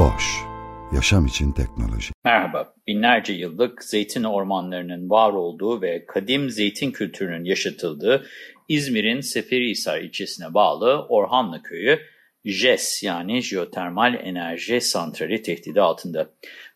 Boş, yaşam için teknoloji. Merhaba, binlerce yıllık zeytin ormanlarının var olduğu ve kadim zeytin kültürünün yaşatıldığı İzmir'in Seferihisar ilçesine bağlı Orhanlı Köyü, JES yani Jeotermal Enerji Santrali tehdidi altında.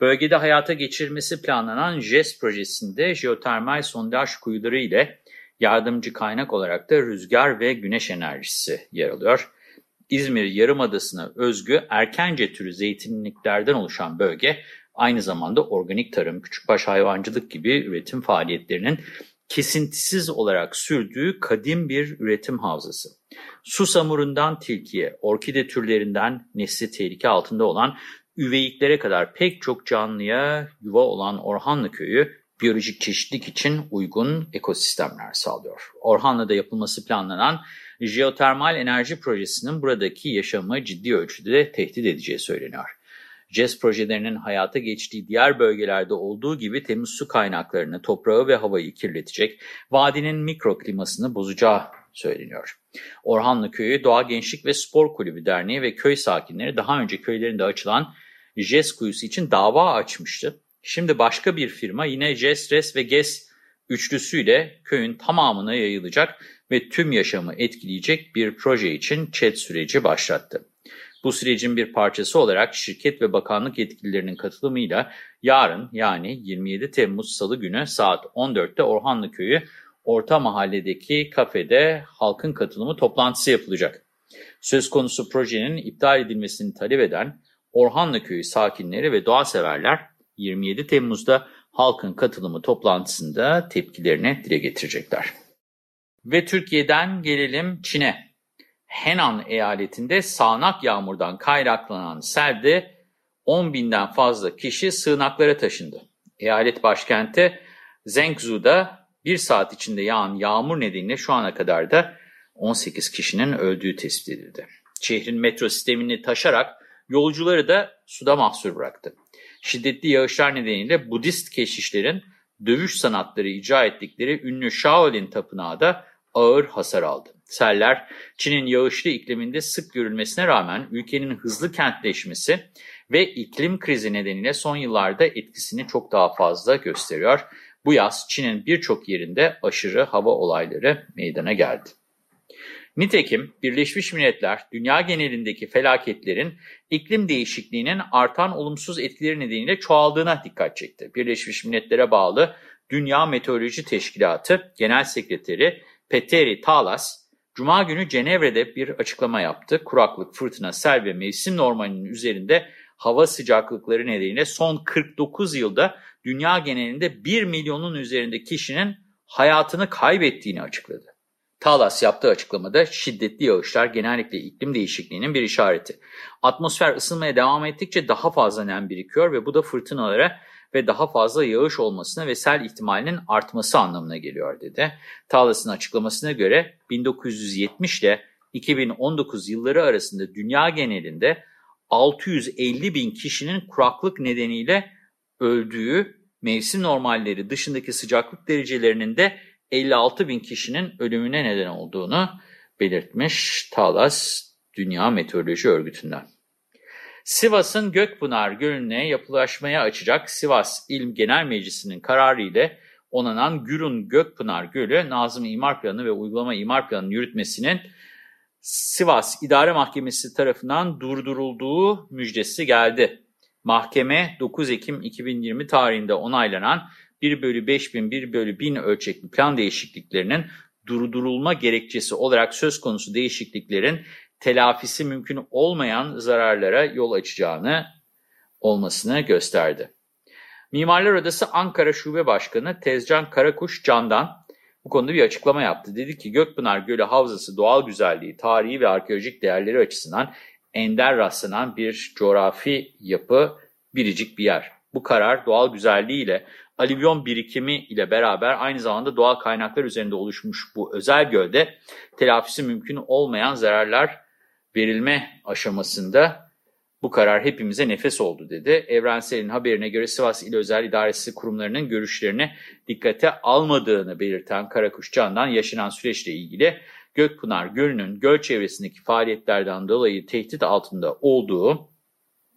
Bölgede hayata geçirilmesi planlanan JES projesinde jeotermal sondaj kuyuları ile yardımcı kaynak olarak da rüzgar ve güneş enerjisi yer alıyor. İzmir Yarımadası'na özgü erkence türü zeytinliklerden oluşan bölge aynı zamanda organik tarım, küçükbaş hayvancılık gibi üretim faaliyetlerinin kesintisiz olarak sürdüğü kadim bir üretim havzası. Susamurundan tilkiye, orkide türlerinden nesli tehlike altında olan üveyiklere kadar pek çok canlıya yuva olan Orhanlı Köyü biyolojik çeşitlilik için uygun ekosistemler sağlıyor. Orhanlı'da yapılması planlanan jeotermal enerji projesinin buradaki yaşamı ciddi ölçüde tehdit edeceği söyleniyor. CES projelerinin hayata geçtiği diğer bölgelerde olduğu gibi temiz su kaynaklarını, toprağı ve havayı kirletecek, vadinin mikroklimasını bozacağı söyleniyor. Orhanlı Köyü Doğa Gençlik ve Spor Kulübü Derneği ve köy sakinleri daha önce köylerinde açılan JES kuyusu için dava açmıştı. Şimdi başka bir firma yine JES, RES ve GES üçlüsüyle köyün tamamına yayılacak ve tüm yaşamı etkileyecek bir proje için ÇED süreci başlattı. Bu sürecin bir parçası olarak şirket ve bakanlık yetkililerinin katılımıyla yarın yani 27 Temmuz Salı günü saat 14'te Orhanlı Köyü Orta Mahalle'deki kafede halkın katılımı toplantısı yapılacak. Söz konusu projenin iptal edilmesini talep eden Orhanlı Köyü sakinleri ve doğa severler 27 Temmuz'da halkın katılımı toplantısında tepkilerini dile getirecekler. Ve Türkiye'den gelelim Çin'e. Henan eyaletinde sağanak yağmurdan kaynaklanan selde 10 binden fazla kişi sığınaklara taşındı. Eyalet başkenti Zhengzhou'da bir saat içinde yağan yağmur nedeniyle şu ana kadar da 18 kişinin öldüğü tespit edildi. Şehrin metro sistemini taşarak yolcuları da suda mahsur bıraktı. Şiddetli yağışlar nedeniyle Budist keşişlerin dövüş sanatları icra ettikleri ünlü Shaolin Tapınağı da ağır hasar aldı. Seller, Çin'in yağışlı ikliminde sık görülmesine rağmen ülkenin hızlı kentleşmesi ve iklim krizi nedeniyle son yıllarda etkisini çok daha fazla gösteriyor. Bu yaz Çin'in birçok yerinde aşırı hava olayları meydana geldi. Nitekim Birleşmiş Milletler dünya genelindeki felaketlerin iklim değişikliğinin artan olumsuz etkileri nedeniyle çoğaldığına dikkat çekti. Birleşmiş Milletler'e bağlı Dünya Meteoroloji Teşkilatı Genel Sekreteri Petteri Talas, Cuma günü Cenevre'de bir açıklama yaptı. Kuraklık, fırtına, sel ve mevsim normalinin üzerinde hava sıcaklıkları nedeniyle son 49 yılda dünya genelinde 1 milyonun üzerinde kişinin hayatını kaybettiğini açıkladı. Talas yaptığı açıklamada şiddetli yağışlar genellikle iklim değişikliğinin bir işareti. Atmosfer ısınmaya devam ettikçe daha fazla nem birikiyor ve bu da fırtınalara ve daha fazla yağış olmasına ve sel ihtimalinin artması anlamına geliyor dedi. Talas'ın açıklamasına göre 1970 ile 2019 yılları arasında dünya genelinde 650 bin kişinin kuraklık nedeniyle öldüğü, mevsim normalleri dışındaki sıcaklık derecelerinin de 56 bin kişinin ölümüne neden olduğunu belirtmiş Talas Dünya Meteoroloji Örgütü'nden. Sivas'ın Gökpınar Gölü'ne yapılaşmaya açacak Sivas İl Genel Meclisi'nin kararı ile onanan Gürün Gökpınar Gölü Nazım İmar Planı ve Uygulama İmar Planı'nın yürütmesinin Sivas İdare Mahkemesi tarafından durdurulduğu müjdesi geldi. Mahkeme 9 Ekim 2020 tarihinde onaylanan 1 bölü 5000, 1 bölü 1000 ölçekli plan değişikliklerinin durdurulma gerekçesi olarak söz konusu değişikliklerin telafisi mümkün olmayan zararlara yol açacağını olmasını gösterdi. Mimarlar Odası Ankara Şube Başkanı Tezcan Karakuş Can'dan bu konuda bir açıklama yaptı. Dedi ki Gökpınar Gölü Havzası doğal güzelliği, tarihi ve arkeolojik değerleri açısından ender rastlanan bir coğrafi yapı, biricik bir yer. Bu karar doğal güzelliğiyle alüvyon birikimi ile beraber aynı zamanda doğal kaynaklar üzerinde oluşmuş bu özel gölde telafisi mümkün olmayan zararlar verilme aşamasında bu karar hepimize nefes oldu dedi. Evrensel'in haberine göre Sivas İl Özel İdaresi kurumlarının görüşlerini dikkate almadığını belirten Karakuş Can'dan yaşanan süreçle ilgili Gökpınar Gölü'nün göl çevresindeki faaliyetlerden dolayı tehdit altında olduğu,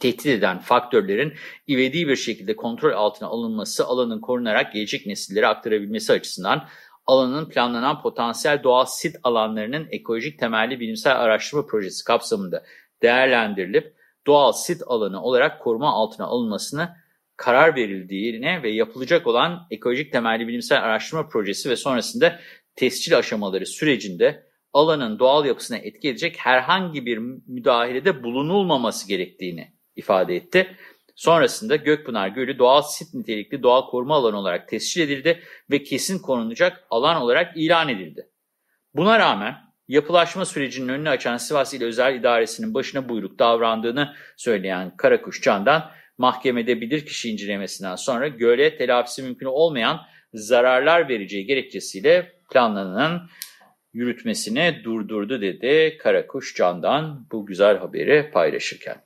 tehdit eden faktörlerin ivedi bir şekilde kontrol altına alınması, alanın korunarak gelecek nesillere aktarabilmesi açısından alanın planlanan potansiyel doğal sit alanlarının ekolojik temelli bilimsel araştırma projesi kapsamında değerlendirilip doğal sit alanı olarak koruma altına alınmasını karar verildiğine ve yapılacak olan ekolojik temelli bilimsel araştırma projesi ve sonrasında tescil aşamaları sürecinde alanın doğal yapısına etki edecek herhangi bir müdahalede bulunulmaması gerektiğini ifade etti. Sonrasında Gökpınar Gölü doğal sit nitelikli doğal koruma alanı olarak tescil edildi ve kesin korunacak alan olarak ilan edildi. Buna rağmen yapılaşma sürecinin önünü açan Sivas İl Özel İdaresi'nin başına buyruk davrandığını söyleyen Karakuş Can'dan mahkemede bilirkişi incelemesinden sonra göle telafisi mümkün olmayan zararlar vereceği gerekçesiyle planlanan yürütmesini durdurdu dedi Karakuş Can'dan bu güzel haberi paylaşırken.